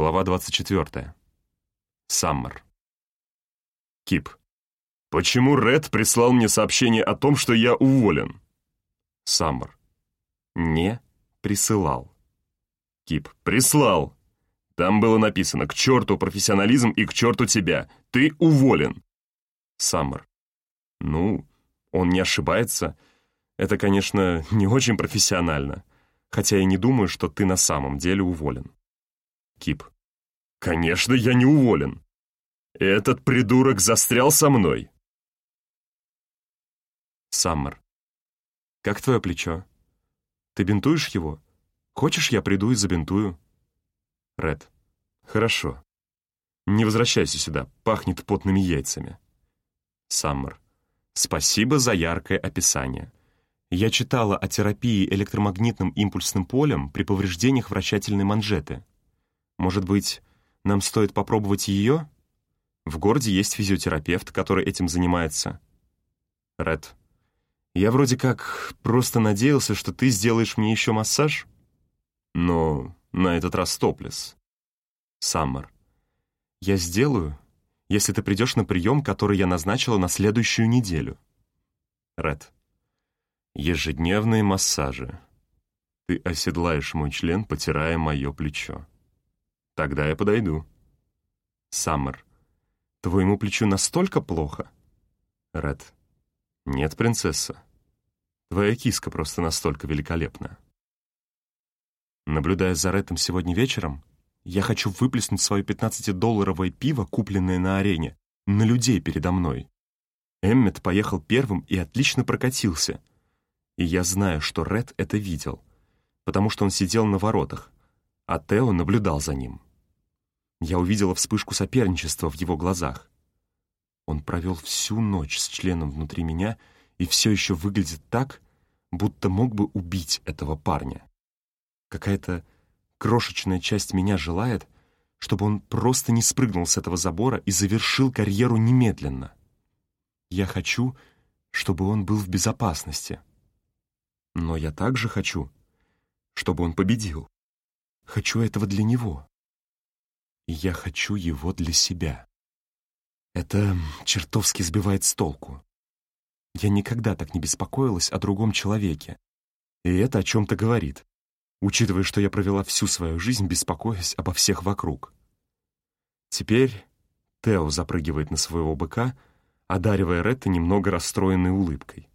Глава 24. Саммер. Кип. Почему Ред прислал мне сообщение о том, что я уволен? Саммер. Не присылал. Кип. Прислал. Там было написано «К черту профессионализм и к черту тебя! Ты уволен!» Саммер. Ну, он не ошибается. Это, конечно, не очень профессионально. Хотя я не думаю, что ты на самом деле уволен. Кип. Конечно, я не уволен. Этот придурок застрял со мной. Саммер. Как твое плечо? Ты бинтуешь его? Хочешь, я приду и забинтую? Ред. Хорошо. Не возвращайся сюда, пахнет потными яйцами. Саммер. Спасибо за яркое описание. Я читала о терапии электромагнитным импульсным полем при повреждениях вращательной манжеты. Может быть, нам стоит попробовать ее? В городе есть физиотерапевт, который этим занимается. Ред. Я вроде как просто надеялся, что ты сделаешь мне еще массаж. Но на этот раз топлес. Саммер. Я сделаю, если ты придешь на прием, который я назначила на следующую неделю. Ред. Ежедневные массажи. Ты оседлаешь мой член, потирая мое плечо. Тогда я подойду. Саммер. Твоему плечу настолько плохо? Ред. Нет, принцесса. Твоя киска просто настолько великолепна. Наблюдая за Ретом сегодня вечером, я хочу выплеснуть свое 15-долларовое пиво, купленное на арене, на людей передо мной. Эммет поехал первым и отлично прокатился. И я знаю, что Ред это видел, потому что он сидел на воротах, а Тео наблюдал за ним. Я увидела вспышку соперничества в его глазах. Он провел всю ночь с членом внутри меня и все еще выглядит так, будто мог бы убить этого парня. Какая-то Крошечная часть меня желает, чтобы он просто не спрыгнул с этого забора и завершил карьеру немедленно. Я хочу, чтобы он был в безопасности. Но я также хочу, чтобы он победил. Хочу этого для него. Я хочу его для себя. Это чертовски сбивает с толку. Я никогда так не беспокоилась о другом человеке. И это о чем-то говорит учитывая, что я провела всю свою жизнь, беспокоясь обо всех вокруг. Теперь Тео запрыгивает на своего быка, одаривая Ретта немного расстроенной улыбкой.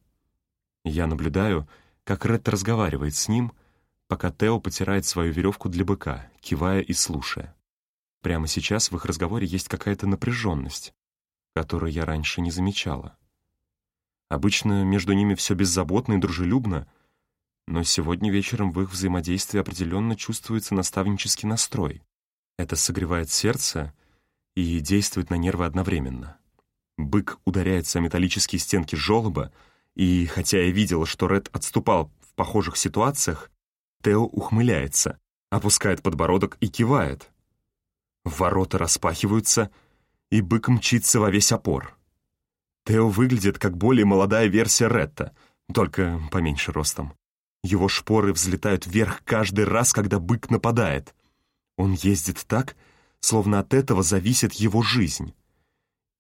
Я наблюдаю, как Ретта разговаривает с ним, пока Тео потирает свою веревку для быка, кивая и слушая. Прямо сейчас в их разговоре есть какая-то напряженность, которую я раньше не замечала. Обычно между ними все беззаботно и дружелюбно, но сегодня вечером в их взаимодействии определенно чувствуется наставнический настрой. Это согревает сердце и действует на нервы одновременно. Бык ударяется о металлические стенки желоба, и хотя я видела, что Ред отступал в похожих ситуациях, Тео ухмыляется, опускает подбородок и кивает. Ворота распахиваются, и бык мчится во весь опор. Тео выглядит как более молодая версия Ретта, только поменьше ростом. Его шпоры взлетают вверх каждый раз, когда бык нападает. Он ездит так, словно от этого зависит его жизнь.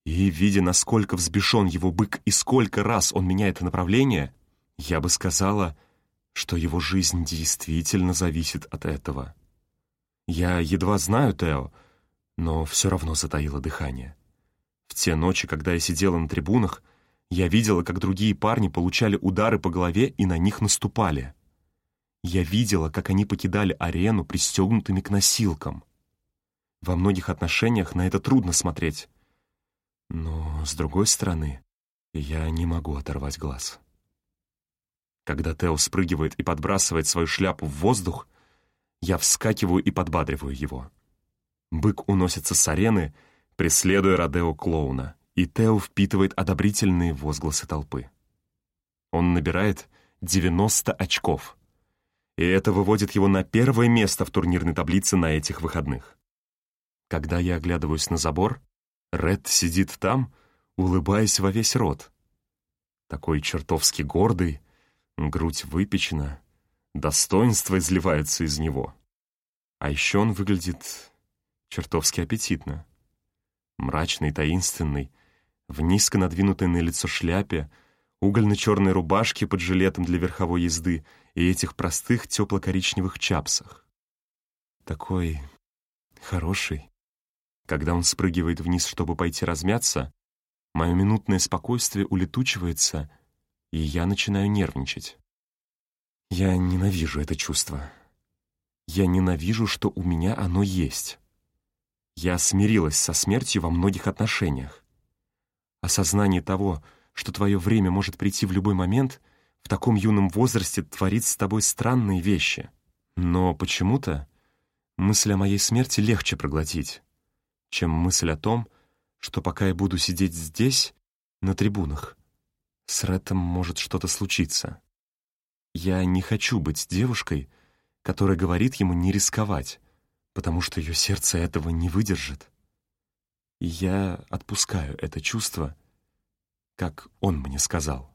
И, видя, насколько взбешен его бык и сколько раз он меняет направление, я бы сказала, что его жизнь действительно зависит от этого. Я едва знаю Тео, но все равно затаило дыхание. В те ночи, когда я сидела на трибунах, я видела, как другие парни получали удары по голове и на них наступали. Я видела, как они покидали арену пристегнутыми к носилкам. Во многих отношениях на это трудно смотреть. Но, с другой стороны, я не могу оторвать глаз. Когда Тео спрыгивает и подбрасывает свою шляпу в воздух, я вскакиваю и подбадриваю его. Бык уносится с арены, преследуя Родео-клоуна, и Тео впитывает одобрительные возгласы толпы. Он набирает 90 очков, и это выводит его на первое место в турнирной таблице на этих выходных. Когда я оглядываюсь на забор, Ред сидит там, улыбаясь во весь рот. Такой чертовски гордый, грудь выпечена, достоинство изливается из него. А еще он выглядит чертовски аппетитно. Мрачный, таинственный, в низко надвинутой на лицо шляпе, угольно-черной рубашке под жилетом для верховой езды и этих простых тепло-коричневых чапсах. Такой хороший. Когда он спрыгивает вниз, чтобы пойти размяться, мое минутное спокойствие улетучивается, и я начинаю нервничать. Я ненавижу это чувство. Я ненавижу, что у меня оно есть. Я смирилась со смертью во многих отношениях. Осознание того, что твое время может прийти в любой момент, в таком юном возрасте творит с тобой странные вещи. Но почему-то мысль о моей смерти легче проглотить, чем мысль о том, что пока я буду сидеть здесь, на трибунах, с Рэтом может что-то случиться. Я не хочу быть девушкой, которая говорит ему не рисковать, потому что ее сердце этого не выдержит. И я отпускаю это чувство, как он мне сказал.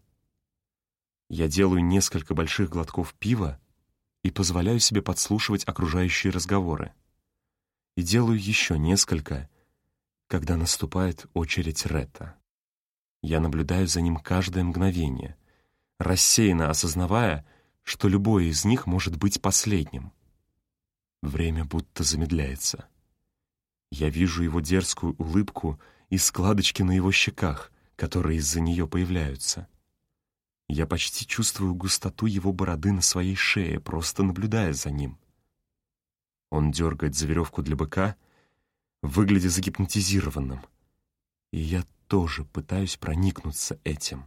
Я делаю несколько больших глотков пива и позволяю себе подслушивать окружающие разговоры. И делаю еще несколько, когда наступает очередь Ретта. Я наблюдаю за ним каждое мгновение, рассеянно осознавая, что любое из них может быть последним. Время будто замедляется. Я вижу его дерзкую улыбку и складочки на его щеках, которые из-за нее появляются. Я почти чувствую густоту его бороды на своей шее, просто наблюдая за ним. Он дергает за веревку для быка, выглядя загипнотизированным. И я тоже пытаюсь проникнуться этим.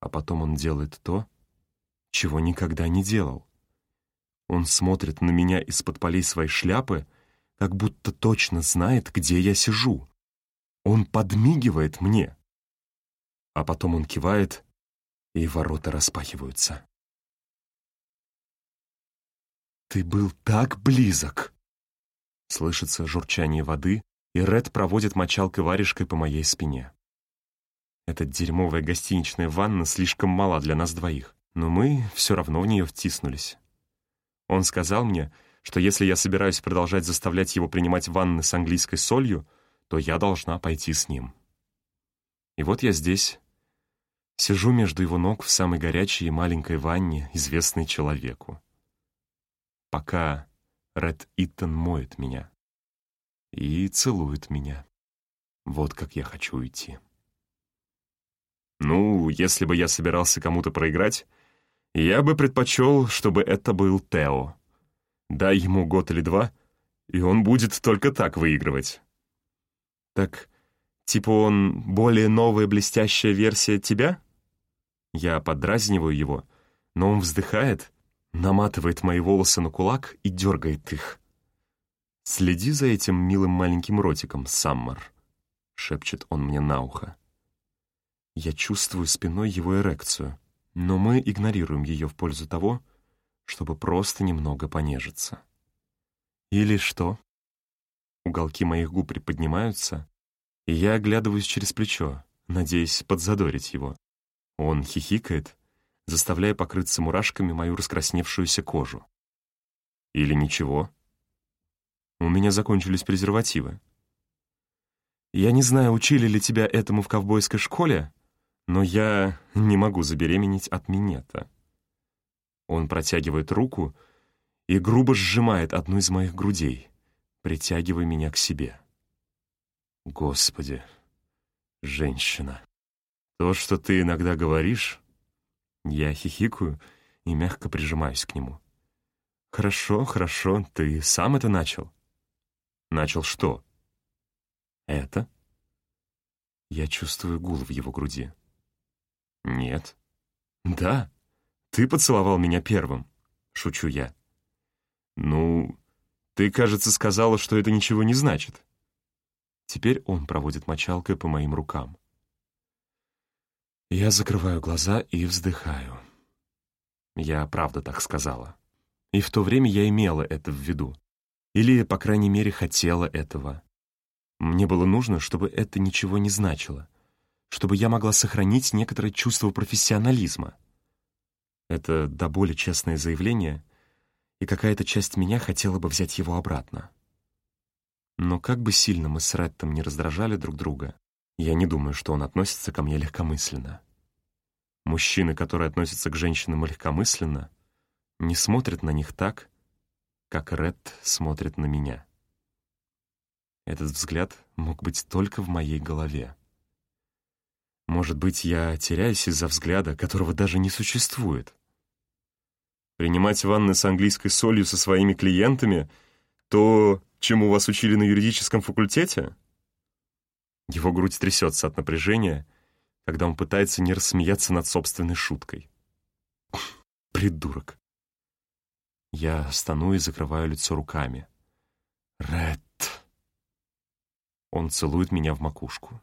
А потом он делает то, чего никогда не делал. Он смотрит на меня из-под полей своей шляпы, как будто точно знает, где я сижу. Он подмигивает мне. А потом он кивает, и ворота распахиваются. «Ты был так близок!» Слышится журчание воды, и Ред проводит мочалкой-варежкой по моей спине. Эта дерьмовая гостиничная ванна слишком мала для нас двоих, но мы все равно в нее втиснулись. Он сказал мне, что если я собираюсь продолжать заставлять его принимать ванны с английской солью, то я должна пойти с ним. И вот я здесь, сижу между его ног в самой горячей и маленькой ванне, известной человеку. Пока Ред Иттон моет меня и целует меня. Вот как я хочу уйти. Ну, если бы я собирался кому-то проиграть, я бы предпочел, чтобы это был Тео. Дай ему год или два, и он будет только так выигрывать. Так, типа он более новая блестящая версия тебя? Я подразниваю его, но он вздыхает, наматывает мои волосы на кулак и дергает их. «Следи за этим милым маленьким ротиком, Саммер», — шепчет он мне на ухо. Я чувствую спиной его эрекцию, но мы игнорируем ее в пользу того, чтобы просто немного понежиться. Или что? Уголки моих губ приподнимаются, и я оглядываюсь через плечо, надеясь подзадорить его. Он хихикает, заставляя покрыться мурашками мою раскрасневшуюся кожу. Или ничего. У меня закончились презервативы. Я не знаю, учили ли тебя этому в ковбойской школе, но я не могу забеременеть от минета. Он протягивает руку и грубо сжимает одну из моих грудей, притягивая меня к себе. Господи, женщина, то, что ты иногда говоришь... Я хихикаю и мягко прижимаюсь к нему. «Хорошо, хорошо, ты сам это начал». «Начал что?» «Это?» Я чувствую гул в его груди. «Нет». «Да, ты поцеловал меня первым», — шучу я. «Ну, ты, кажется, сказала, что это ничего не значит». Теперь он проводит мочалкой по моим рукам. Я закрываю глаза и вздыхаю. Я правда так сказала. И в то время я имела это в виду. Или, по крайней мере, хотела этого. Мне было нужно, чтобы это ничего не значило чтобы я могла сохранить некоторое чувство профессионализма. Это до боли честное заявление, и какая-то часть меня хотела бы взять его обратно. Но как бы сильно мы с Реттом не раздражали друг друга, я не думаю, что он относится ко мне легкомысленно. Мужчины, которые относятся к женщинам легкомысленно, не смотрят на них так, как Ред смотрит на меня. Этот взгляд мог быть только в моей голове. Может быть, я теряюсь из-за взгляда, которого даже не существует. Принимать ванны с английской солью со своими клиентами — то, чему вас учили на юридическом факультете? Его грудь трясется от напряжения, когда он пытается не рассмеяться над собственной шуткой. Придурок. Я стану и закрываю лицо руками. Ред. Он целует меня в макушку.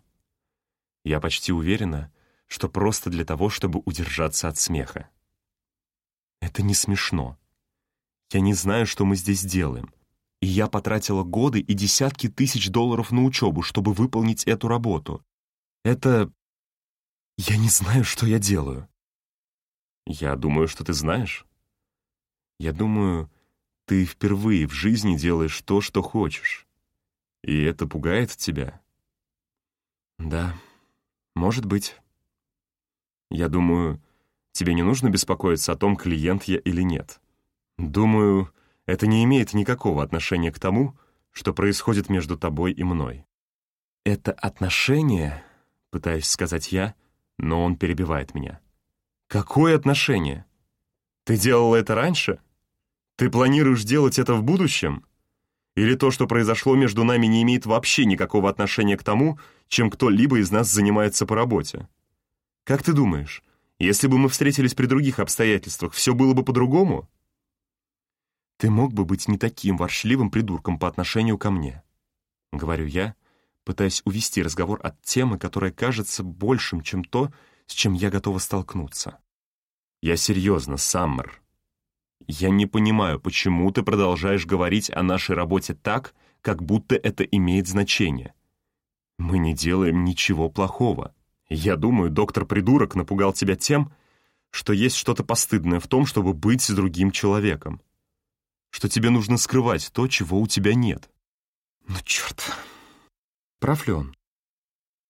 Я почти уверена, что просто для того, чтобы удержаться от смеха. Это не смешно. Я не знаю, что мы здесь делаем. И я потратила годы и десятки тысяч долларов на учебу, чтобы выполнить эту работу. Это... Я не знаю, что я делаю. Я думаю, что ты знаешь. Я думаю, ты впервые в жизни делаешь то, что хочешь. И это пугает тебя? Да, может быть. Я думаю, тебе не нужно беспокоиться о том, клиент я или нет. Думаю, это не имеет никакого отношения к тому, что происходит между тобой и мной. Это отношение, пытаюсь сказать я, но он перебивает меня. Какое отношение? Ты делал это раньше? Ты планируешь делать это в будущем? Или то, что произошло между нами, не имеет вообще никакого отношения к тому, чем кто-либо из нас занимается по работе? Как ты думаешь, если бы мы встретились при других обстоятельствах, все было бы по-другому? «Ты мог бы быть не таким воршливым придурком по отношению ко мне», — говорю я, пытаясь увести разговор от темы, которая кажется большим, чем то, с чем я готова столкнуться. «Я серьезно, Саммер. Я не понимаю, почему ты продолжаешь говорить о нашей работе так, как будто это имеет значение. Мы не делаем ничего плохого. Я думаю, доктор-придурок напугал тебя тем, что есть что-то постыдное в том, чтобы быть с другим человеком что тебе нужно скрывать то, чего у тебя нет. Ну, черт. Прав ли он?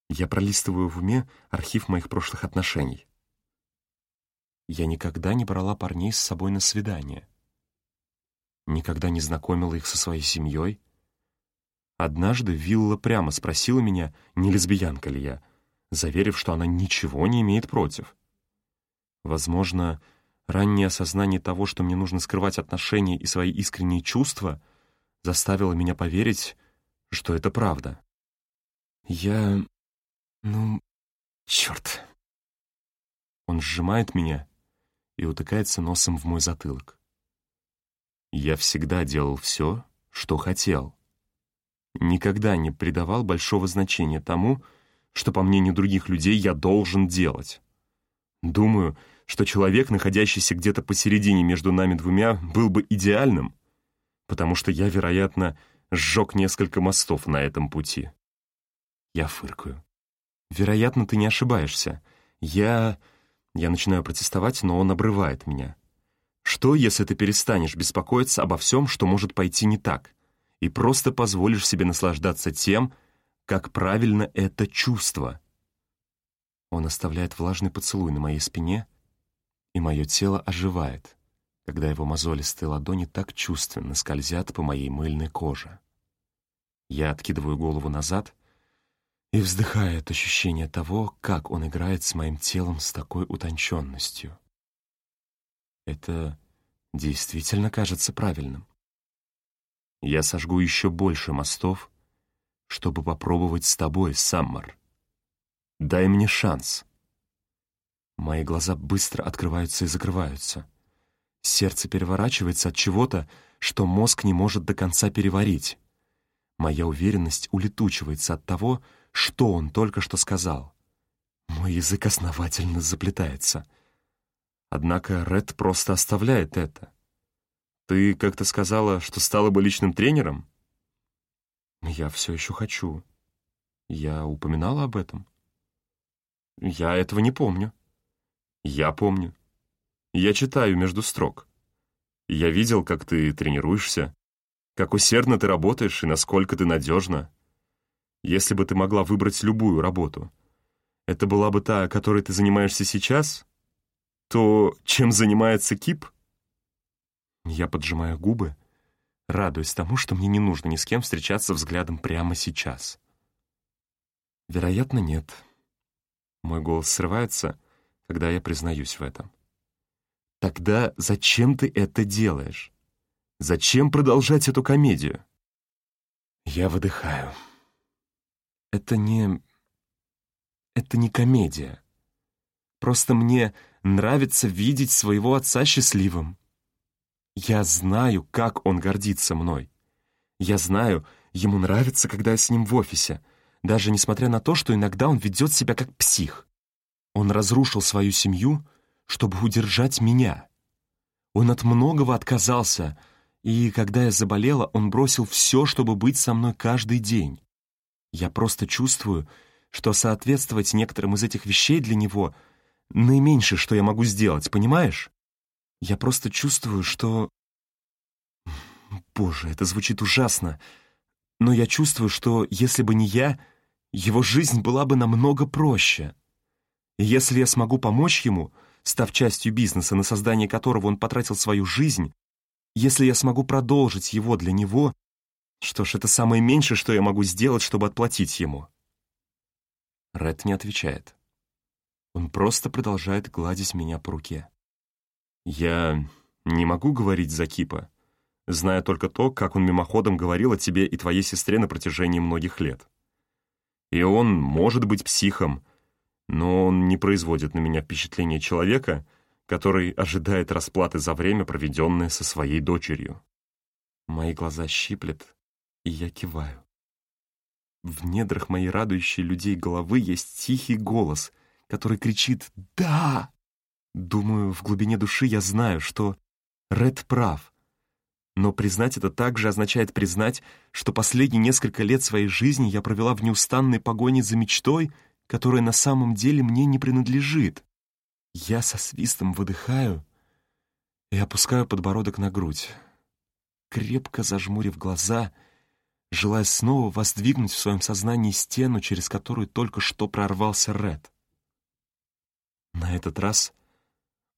Я пролистываю в уме архив моих прошлых отношений. Я никогда не брала парней с собой на свидание. Никогда не знакомила их со своей семьей. Однажды Вилла прямо спросила меня, не лесбиянка ли я, заверив, что она ничего не имеет против. Возможно, Раннее осознание того, что мне нужно скрывать отношения и свои искренние чувства, заставило меня поверить, что это правда. Я... ну... черт. Он сжимает меня и утыкается носом в мой затылок. Я всегда делал все, что хотел. Никогда не придавал большого значения тому, что, по мнению других людей, я должен делать. Думаю, что человек, находящийся где-то посередине между нами двумя, был бы идеальным, потому что я, вероятно, сжег несколько мостов на этом пути. Я фыркаю. «Вероятно, ты не ошибаешься. Я...» Я начинаю протестовать, но он обрывает меня. «Что, если ты перестанешь беспокоиться обо всем, что может пойти не так, и просто позволишь себе наслаждаться тем, как правильно это чувство?» Он оставляет влажный поцелуй на моей спине, и мое тело оживает, когда его мозолистые ладони так чувственно скользят по моей мыльной коже. Я откидываю голову назад и вздыхаю от ощущения того, как он играет с моим телом с такой утонченностью. Это действительно кажется правильным. Я сожгу еще больше мостов, чтобы попробовать с тобой, Саммер. Дай мне шанс. Мои глаза быстро открываются и закрываются. Сердце переворачивается от чего-то, что мозг не может до конца переварить. Моя уверенность улетучивается от того, что он только что сказал. Мой язык основательно заплетается. Однако Ред просто оставляет это. «Ты как-то сказала, что стала бы личным тренером?» «Я все еще хочу. Я упоминала об этом?» «Я этого не помню». Я помню. Я читаю между строк. Я видел, как ты тренируешься, Как усердно ты работаешь и насколько ты надежна. Если бы ты могла выбрать любую работу, это была бы та, которой ты занимаешься сейчас, то чем занимается Кип? Я поджимаю губы, радуясь тому, что мне не нужно ни с кем встречаться взглядом прямо сейчас. Вероятно, нет. Мой голос срывается, когда я признаюсь в этом. Тогда зачем ты это делаешь? Зачем продолжать эту комедию? Я выдыхаю. Это не... Это не комедия. Просто мне нравится видеть своего отца счастливым. Я знаю, как он гордится мной. Я знаю, ему нравится, когда я с ним в офисе, даже несмотря на то, что иногда он ведет себя как псих. Он разрушил свою семью, чтобы удержать меня. Он от многого отказался, и когда я заболела, он бросил все, чтобы быть со мной каждый день. Я просто чувствую, что соответствовать некоторым из этих вещей для него — наименьшее, что я могу сделать, понимаешь? Я просто чувствую, что... Боже, это звучит ужасно, но я чувствую, что если бы не я, его жизнь была бы намного проще. И если я смогу помочь ему, став частью бизнеса, на создание которого он потратил свою жизнь, если я смогу продолжить его для него, что ж, это самое меньшее, что я могу сделать, чтобы отплатить ему. Ред не отвечает. Он просто продолжает гладить меня по руке. Я не могу говорить за Кипа, зная только то, как он мимоходом говорил о тебе и твоей сестре на протяжении многих лет. И он может быть психом, но он не производит на меня впечатление человека, который ожидает расплаты за время, проведенное со своей дочерью. Мои глаза щиплет, и я киваю. В недрах моей радующей людей головы есть тихий голос, который кричит «Да!». Думаю, в глубине души я знаю, что Ред прав. Но признать это также означает признать, что последние несколько лет своей жизни я провела в неустанной погоне за мечтой — которая на самом деле мне не принадлежит. Я со свистом выдыхаю и опускаю подбородок на грудь, крепко зажмурив глаза, желая снова воздвигнуть в своем сознании стену, через которую только что прорвался Ред. На этот раз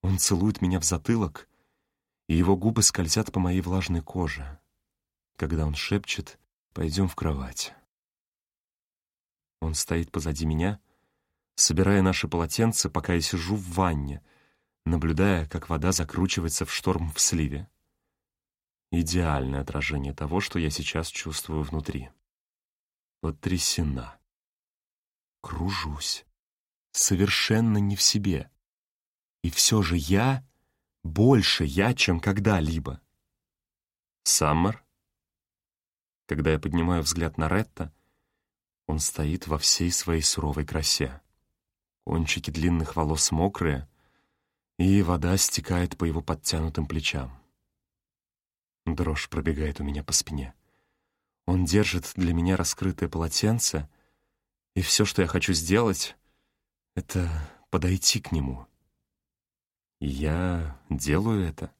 он целует меня в затылок, и его губы скользят по моей влажной коже, когда он шепчет «пойдем в кровать». Он стоит позади меня, собирая наши полотенца, пока я сижу в ванне, наблюдая, как вода закручивается в шторм в сливе. Идеальное отражение того, что я сейчас чувствую внутри. Потрясена. Кружусь. Совершенно не в себе. И все же я больше я, чем когда-либо. Саммер? Когда я поднимаю взгляд на Ретта, он стоит во всей своей суровой красе. Кончики длинных волос мокрые, и вода стекает по его подтянутым плечам. Дрожь пробегает у меня по спине. Он держит для меня раскрытое полотенце, и все, что я хочу сделать, — это подойти к нему. Я делаю это.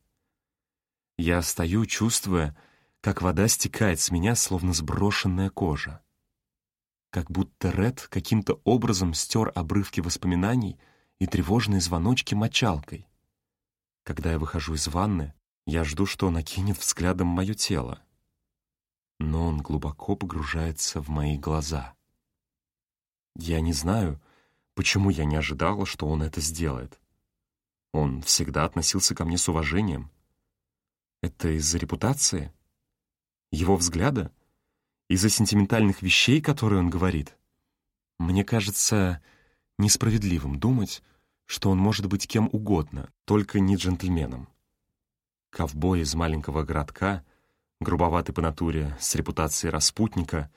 Я стою, чувствуя, как вода стекает с меня, словно сброшенная кожа как будто Ред каким-то образом стер обрывки воспоминаний и тревожные звоночки мочалкой. Когда я выхожу из ванны, я жду, что он окинет взглядом мое тело. Но он глубоко погружается в мои глаза. Я не знаю, почему я не ожидала, что он это сделает. Он всегда относился ко мне с уважением. Это из-за репутации? Его взгляда? Из-за сентиментальных вещей, которые он говорит. Мне кажется несправедливым думать, что он может быть кем угодно, только не джентльменом. Ковбой из маленького городка, грубоватый по натуре, с репутацией распутника,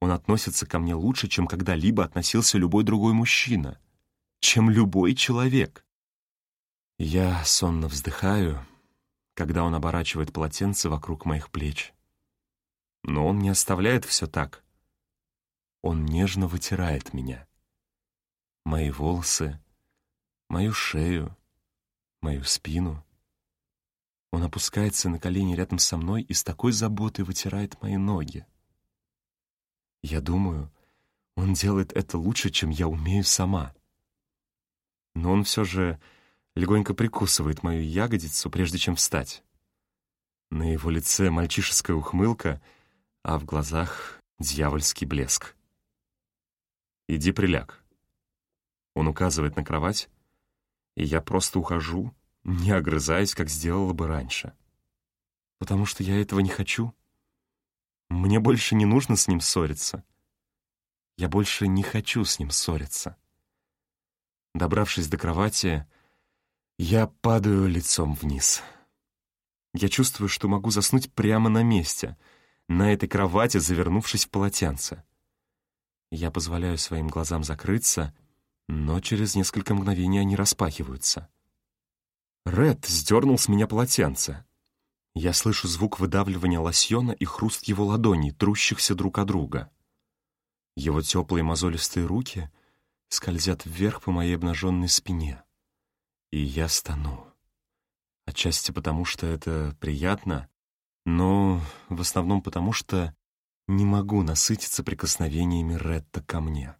он относится ко мне лучше, чем когда-либо относился любой другой мужчина, чем любой человек. Я сонно вздыхаю, когда он оборачивает полотенце вокруг моих плеч. Но он не оставляет все так. Он нежно вытирает меня. Мои волосы, мою шею, мою спину. Он опускается на колени рядом со мной и с такой заботой вытирает мои ноги. Я думаю, он делает это лучше, чем я умею сама. Но он все же легонько прикусывает мою ягодицу, прежде чем встать. На его лице мальчишеская ухмылка, а в глазах дьявольский блеск. «Иди приляг». Он указывает на кровать, и я просто ухожу, не огрызаясь, как сделала бы раньше. Потому что я этого не хочу. Мне больше не нужно с ним ссориться. Я больше не хочу с ним ссориться. Добравшись до кровати, я падаю лицом вниз. Я чувствую, что могу заснуть прямо на месте, на этой кровати, завернувшись в полотенце. Я позволяю своим глазам закрыться, но через несколько мгновений они распахиваются. Ред сдернул с меня полотенце. Я слышу звук выдавливания лосьона и хруст его ладоней, трущихся друг о друга. Его теплые мозолистые руки скользят вверх по моей обнаженной спине. И я стану. Отчасти потому, что это приятно, но в основном потому, что не могу насытиться прикосновениями Ретта ко мне.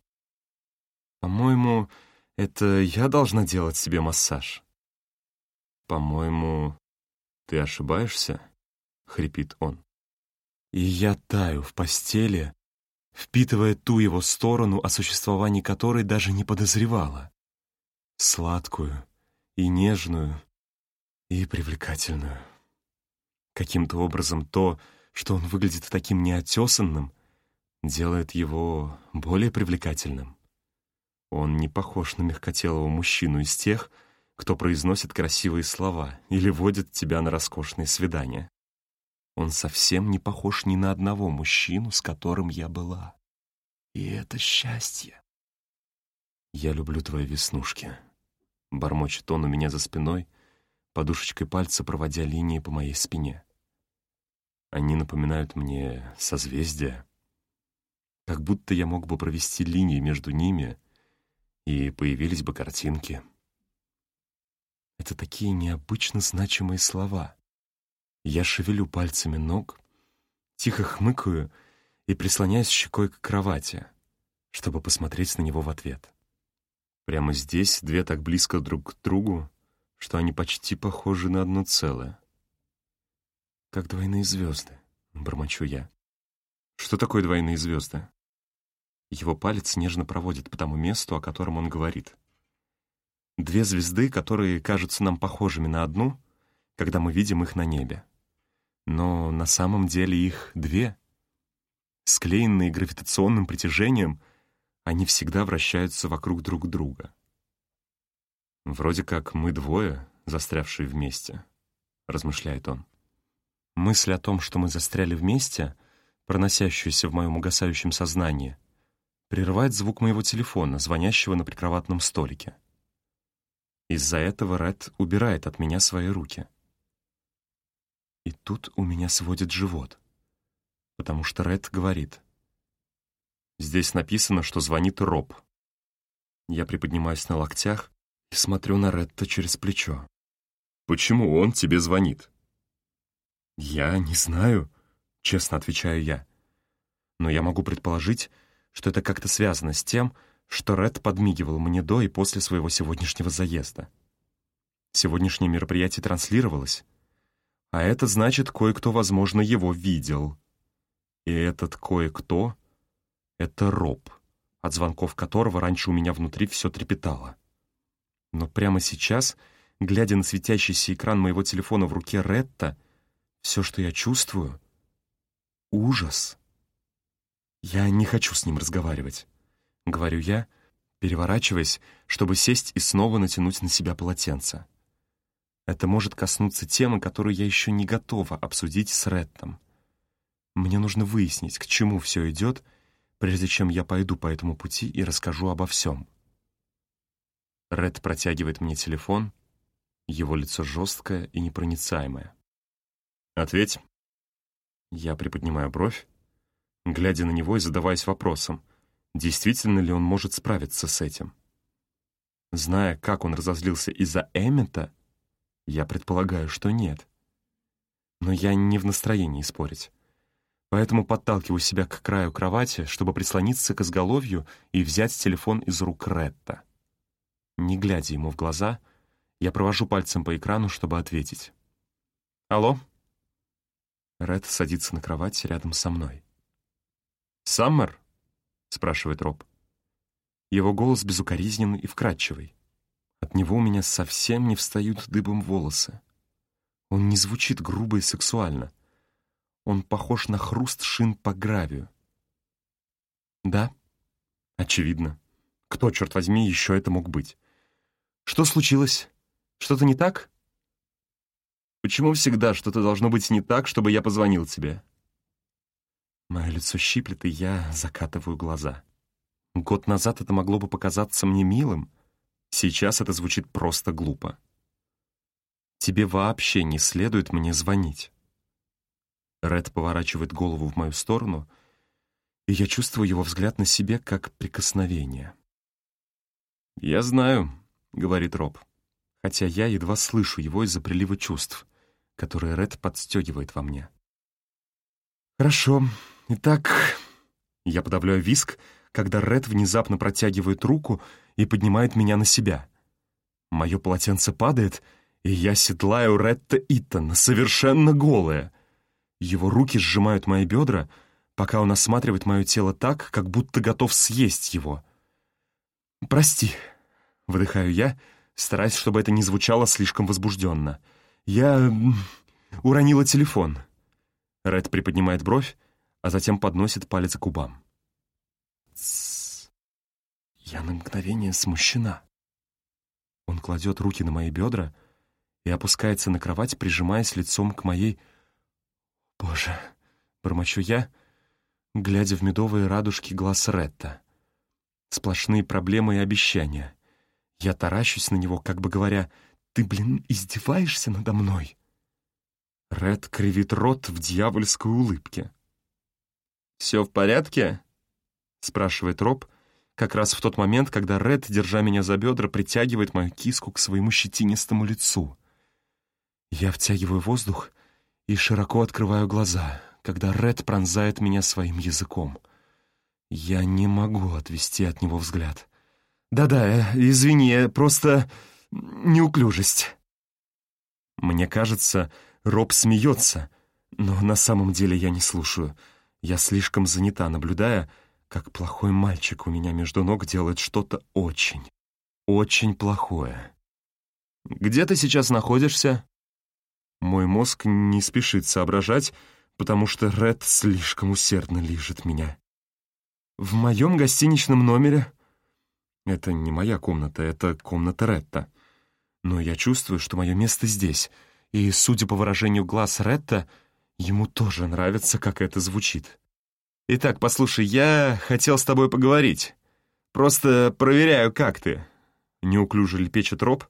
По-моему, это я должна делать себе массаж. По-моему, ты ошибаешься, — хрипит он. И я таю в постели, впитывая ту его сторону, о существовании которой даже не подозревала. Сладкую и нежную, и привлекательную. Каким-то образом то, что он выглядит таким неотесанным, делает его более привлекательным. Он не похож на мягкотелого мужчину из тех, кто произносит красивые слова или водит тебя на роскошные свидания. Он совсем не похож ни на одного мужчину, с которым я была. И это счастье. «Я люблю твои веснушки», — бормочет он у меня за спиной, подушечкой пальца проводя линии по моей спине. Они напоминают мне созвездия, как будто я мог бы провести линии между ними, и появились бы картинки. Это такие необычно значимые слова. Я шевелю пальцами ног, тихо хмыкаю и прислоняюсь щекой к кровати, чтобы посмотреть на него в ответ. Прямо здесь две так близко друг к другу, что они почти похожи на одно целое как двойные звезды», — бормочу я. «Что такое двойные звезды?» Его палец нежно проводит по тому месту, о котором он говорит. Две звезды, которые кажутся нам похожими на одну, когда мы видим их на небе. Но на самом деле их две. Склеенные гравитационным притяжением, они всегда вращаются вокруг друг друга. «Вроде как мы двое, застрявшие вместе», — размышляет он. Мысль о том, что мы застряли вместе, проносящаяся в моем угасающем сознании, прерывает звук моего телефона, звонящего на прикроватном столике. Из-за этого Ред убирает от меня свои руки. И тут у меня сводит живот, потому что Ред говорит. Здесь написано, что звонит Роб. Я приподнимаюсь на локтях и смотрю на Ретта через плечо. «Почему он тебе звонит?» «Я не знаю», — честно отвечаю я. «Но я могу предположить, что это как-то связано с тем, что Ред подмигивал мне до и после своего сегодняшнего заезда. Сегодняшнее мероприятие транслировалось, а это значит, кое-кто, возможно, его видел. И этот кое-кто — это Роб, от звонков которого раньше у меня внутри все трепетало. Но прямо сейчас, глядя на светящийся экран моего телефона в руке Ретта, все, что я чувствую — ужас. Я не хочу с ним разговаривать, — говорю я, переворачиваясь, чтобы сесть и снова натянуть на себя полотенце. Это может коснуться темы, которую я еще не готова обсудить с Реттом. Мне нужно выяснить, к чему все идет, прежде чем я пойду по этому пути и расскажу обо всем. Ред протягивает мне телефон, его лицо жесткое и непроницаемое. «Ответь». Я приподнимаю бровь, глядя на него и задаваясь вопросом, действительно ли он может справиться с этим. Зная, как он разозлился из-за Эммета, я предполагаю, что нет. Но я не в настроении спорить. Поэтому подталкиваю себя к краю кровати, чтобы прислониться к изголовью и взять телефон из рук Ретта. Не глядя ему в глаза, я провожу пальцем по экрану, чтобы ответить. «Алло?» Ред садится на кровать рядом со мной. «Саммер?» — спрашивает Роб. Его голос безукоризненный и вкрадчивый. От него у меня совсем не встают дыбом волосы. Он не звучит грубо и сексуально. Он похож на хруст шин по гравию. Да, очевидно. Кто, черт возьми, еще это мог быть? Что случилось? Что-то не так? Почему всегда что-то должно быть не так, чтобы я позвонил тебе? Мое лицо щиплет, и я закатываю глаза. Год назад это могло бы показаться мне милым. Сейчас это звучит просто глупо. Тебе вообще не следует мне звонить. Ред поворачивает голову в мою сторону, и я чувствую его взгляд на себе как прикосновение. «Я знаю», — говорит Роб, хотя я едва слышу его из-за прилива чувств, которые Ред подстегивает во мне. «Хорошо. Итак...» Я подавляю виск, когда Ред внезапно протягивает руку и поднимает меня на себя. Мое полотенце падает, и я седлаю Ретта Иттона, совершенно голая. Его руки сжимают мои бедра, пока он осматривает мое тело так, как будто готов съесть его. «Прости», — выдыхаю я, стараясь, чтобы это не звучало слишком возбужденно. «Я уронила телефон». Ред приподнимает бровь, а затем подносит палец к губам. Тссс. Я на мгновение смущена. Он кладет руки на мои бедра и опускается на кровать, прижимаясь лицом к моей... Боже, бормочу я, глядя в медовые радужки глаз Ретта. Сплошные проблемы и обещания. Я таращусь на него, как бы говоря, «Ты, блин, издеваешься надо мной?» Ред кривит рот в дьявольской улыбке. «Все в порядке?» — спрашивает Роб, как раз в тот момент, когда Ред, держа меня за бедра, притягивает мою киску к своему щетинистому лицу. Я втягиваю воздух и широко открываю глаза, когда Ред пронзает меня своим языком. Я не могу отвести от него взгляд. «Да-да, э, извини, просто неуклюжесть». Мне кажется, Роб смеется, но на самом деле я не слушаю — я слишком занята, наблюдая, как плохой мальчик у меня между ног делает что-то очень, очень плохое. «Где ты сейчас находишься?» Мой мозг не спешит соображать, потому что Ред слишком усердно лижет меня. «В моем гостиничном номере...» Это не моя комната, это комната Ретта. Но я чувствую, что мое место здесь, и, судя по выражению глаз Ретта, Ему тоже нравится, как это звучит. «Итак, послушай, я хотел с тобой поговорить. Просто проверяю, как ты». Неуклюже лепечет Роб,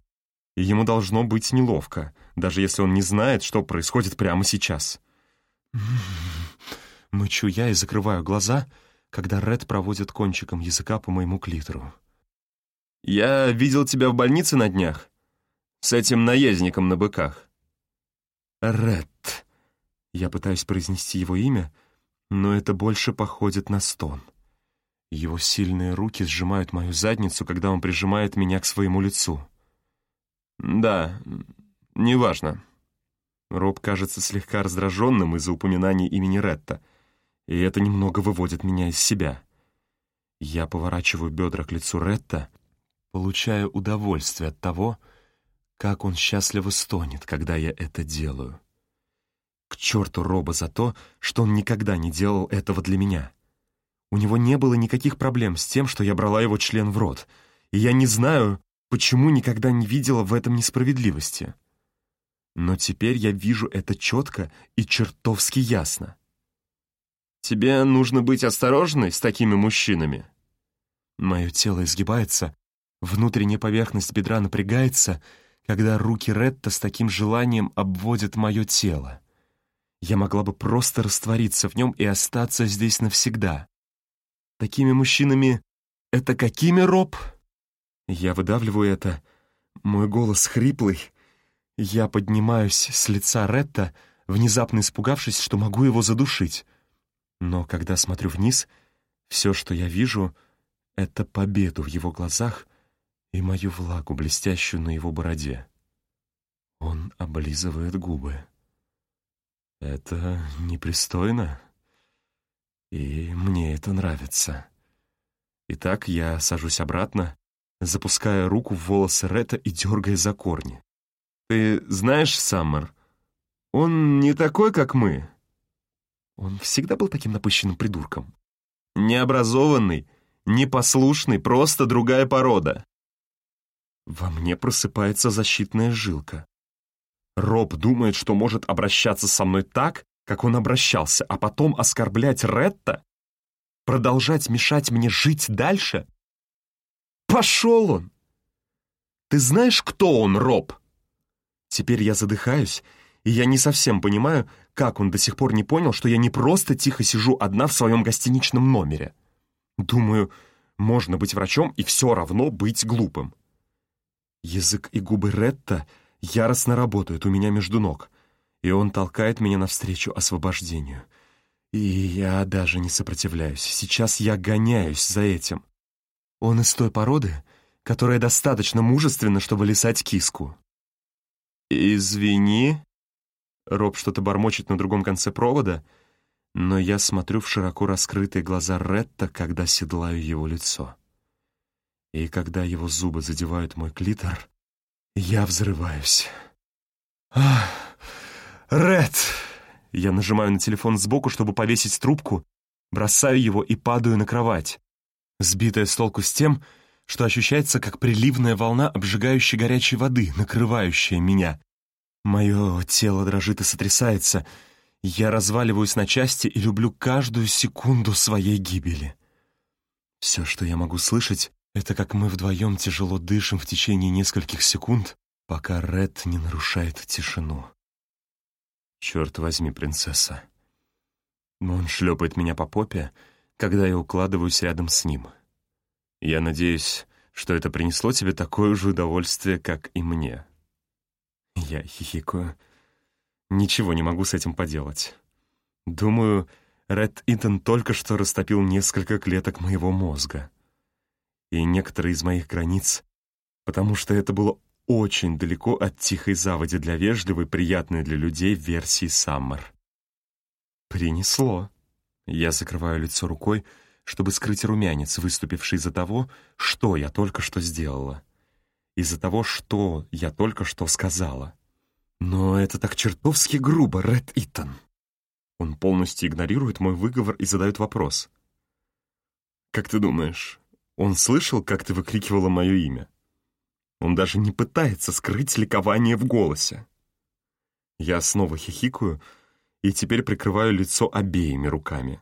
ему должно быть неловко, даже если он не знает, что происходит прямо сейчас. Мычу я и закрываю глаза, когда Ред проводит кончиком языка по моему клитору. «Я видел тебя в больнице на днях. С этим наездником на быках». «Ред», я пытаюсь произнести его имя, но это больше походит на стон. Его сильные руки сжимают мою задницу, когда он прижимает меня к своему лицу. «Да, неважно». Роб кажется слегка раздраженным из-за упоминания имени Ретта, и это немного выводит меня из себя. Я поворачиваю бедра к лицу Ретта, получая удовольствие от того, как он счастливо стонет, когда я это делаю. К черту Роба за то, что он никогда не делал этого для меня. У него не было никаких проблем с тем, что я брала его член в рот, и я не знаю, почему никогда не видела в этом несправедливости. Но теперь я вижу это четко и чертовски ясно. «Тебе нужно быть осторожной с такими мужчинами». Мое тело изгибается, внутренняя поверхность бедра напрягается, когда руки Ретта с таким желанием обводят мое тело. Я могла бы просто раствориться в нем и остаться здесь навсегда. Такими мужчинами... Это какими, Роб? Я выдавливаю это. Мой голос хриплый. Я поднимаюсь с лица Ретта, внезапно испугавшись, что могу его задушить. Но когда смотрю вниз, все, что я вижу, — это победу в его глазах и мою влагу, блестящую на его бороде. Он облизывает губы. Это непристойно, и мне это нравится. Итак, я сажусь обратно, запуская руку в волосы Ретта и дергая за корни. «Ты знаешь, Саммер, он не такой, как мы». Он всегда был таким напыщенным придурком. Необразованный, непослушный, просто другая порода. Во мне просыпается защитная жилка. Роб думает, что может обращаться со мной так, как он обращался, а потом оскорблять Ретта? Продолжать мешать мне жить дальше? Пошел он! Ты знаешь, кто он, Роб? Теперь я задыхаюсь, и я не совсем понимаю, как он до сих пор не понял, что я не просто тихо сижу одна в своем гостиничном номере. Думаю, можно быть врачом и все равно быть глупым. Язык и губы Ретта яростно работают у меня между ног, и он толкает меня навстречу освобождению. И я даже не сопротивляюсь. Сейчас я гоняюсь за этим. Он из той породы, которая достаточно мужественна, чтобы лисать киску. «Извини», — Роб что-то бормочет на другом конце провода, но я смотрю в широко раскрытые глаза Ретта, когда седлаю его лицо. И когда его зубы задевают мой клитор, я взрываюсь. «Ах, Ред!» Я нажимаю на телефон сбоку, чтобы повесить трубку, бросаю его и падаю на кровать сбитая с толку с тем, что ощущается как приливная волна обжигающей горячей воды, накрывающая меня. Мое тело дрожит и сотрясается. Я разваливаюсь на части и люблю каждую секунду своей гибели. Все, что я могу слышать, это как мы вдвоем тяжело дышим в течение нескольких секунд, пока Ред не нарушает тишину. Черт возьми, принцесса. Он шлепает меня по попе, когда я укладываюсь рядом с ним. Я надеюсь, что это принесло тебе такое же удовольствие, как и мне. Я хихикаю. Ничего не могу с этим поделать. Думаю, Ред Итан только что растопил несколько клеток моего мозга. И некоторые из моих границ, потому что это было очень далеко от тихой заводи для вежливой, приятной для людей версии Саммер. Принесло. Я закрываю лицо рукой, чтобы скрыть румянец, выступивший из-за того, что я только что сделала. Из-за того, что я только что сказала. Но это так чертовски грубо, Ред Итан. Он полностью игнорирует мой выговор и задает вопрос. «Как ты думаешь, он слышал, как ты выкрикивала мое имя?» Он даже не пытается скрыть ликование в голосе. Я снова хихикаю, и теперь прикрываю лицо обеими руками.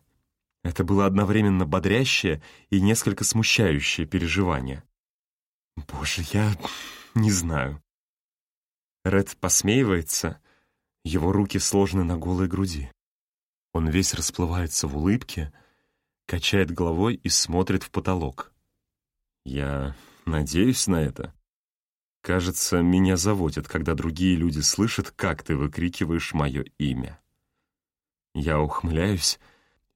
Это было одновременно бодрящее и несколько смущающее переживание. Боже, я не знаю. Ред посмеивается, его руки сложены на голой груди. Он весь расплывается в улыбке, качает головой и смотрит в потолок. Я надеюсь на это. Кажется, меня заводит, когда другие люди слышат, как ты выкрикиваешь мое имя. Я ухмыляюсь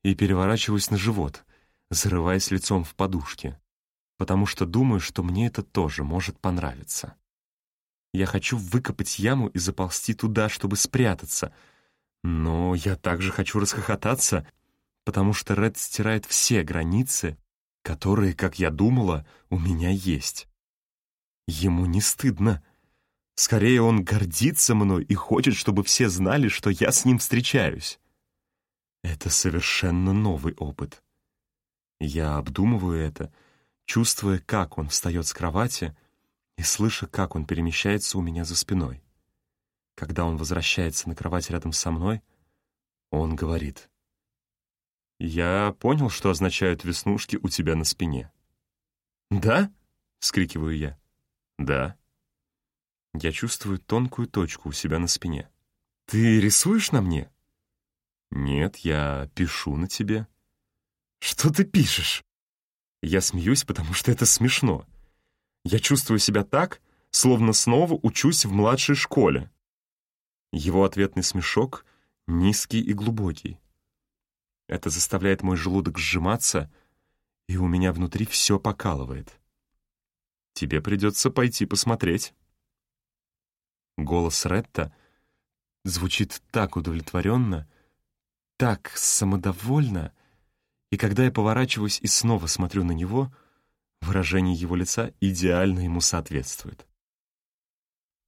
и переворачиваюсь на живот, зарываясь лицом в подушке, потому что думаю, что мне это тоже может понравиться. Я хочу выкопать яму и заползти туда, чтобы спрятаться, но я также хочу расхохотаться, потому что Ред стирает все границы, которые, как я думала, у меня есть. Ему не стыдно. Скорее, он гордится мной и хочет, чтобы все знали, что я с ним встречаюсь. Это совершенно новый опыт. Я обдумываю это, чувствуя, как он встает с кровати и слыша, как он перемещается у меня за спиной. Когда он возвращается на кровать рядом со мной, он говорит. «Я понял, что означают веснушки у тебя на спине». «Да?» — вскрикиваю я. «Да». Я чувствую тонкую точку у себя на спине. «Ты рисуешь на мне?» «Нет, я пишу на тебе». «Что ты пишешь?» Я смеюсь, потому что это смешно. Я чувствую себя так, словно снова учусь в младшей школе. Его ответный смешок низкий и глубокий. Это заставляет мой желудок сжиматься, и у меня внутри все покалывает. Тебе придется пойти посмотреть. Голос Ретта звучит так удовлетворенно, так самодовольно, и когда я поворачиваюсь и снова смотрю на него, выражение его лица идеально ему соответствует.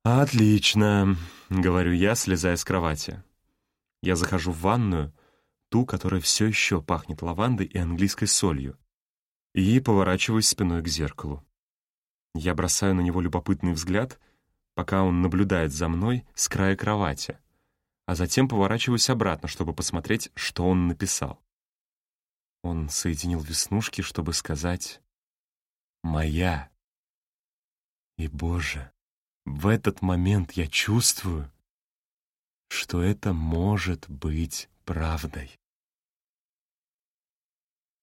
«Отлично», — говорю я, слезая с кровати. Я захожу в ванную, ту, которая все еще пахнет лавандой и английской солью, и поворачиваюсь спиной к зеркалу. Я бросаю на него любопытный взгляд, пока он наблюдает за мной с края кровати, а затем поворачиваюсь обратно, чтобы посмотреть, что он написал. Он соединил веснушки, чтобы сказать «моя». И, Боже, в этот момент я чувствую, что это может быть правдой.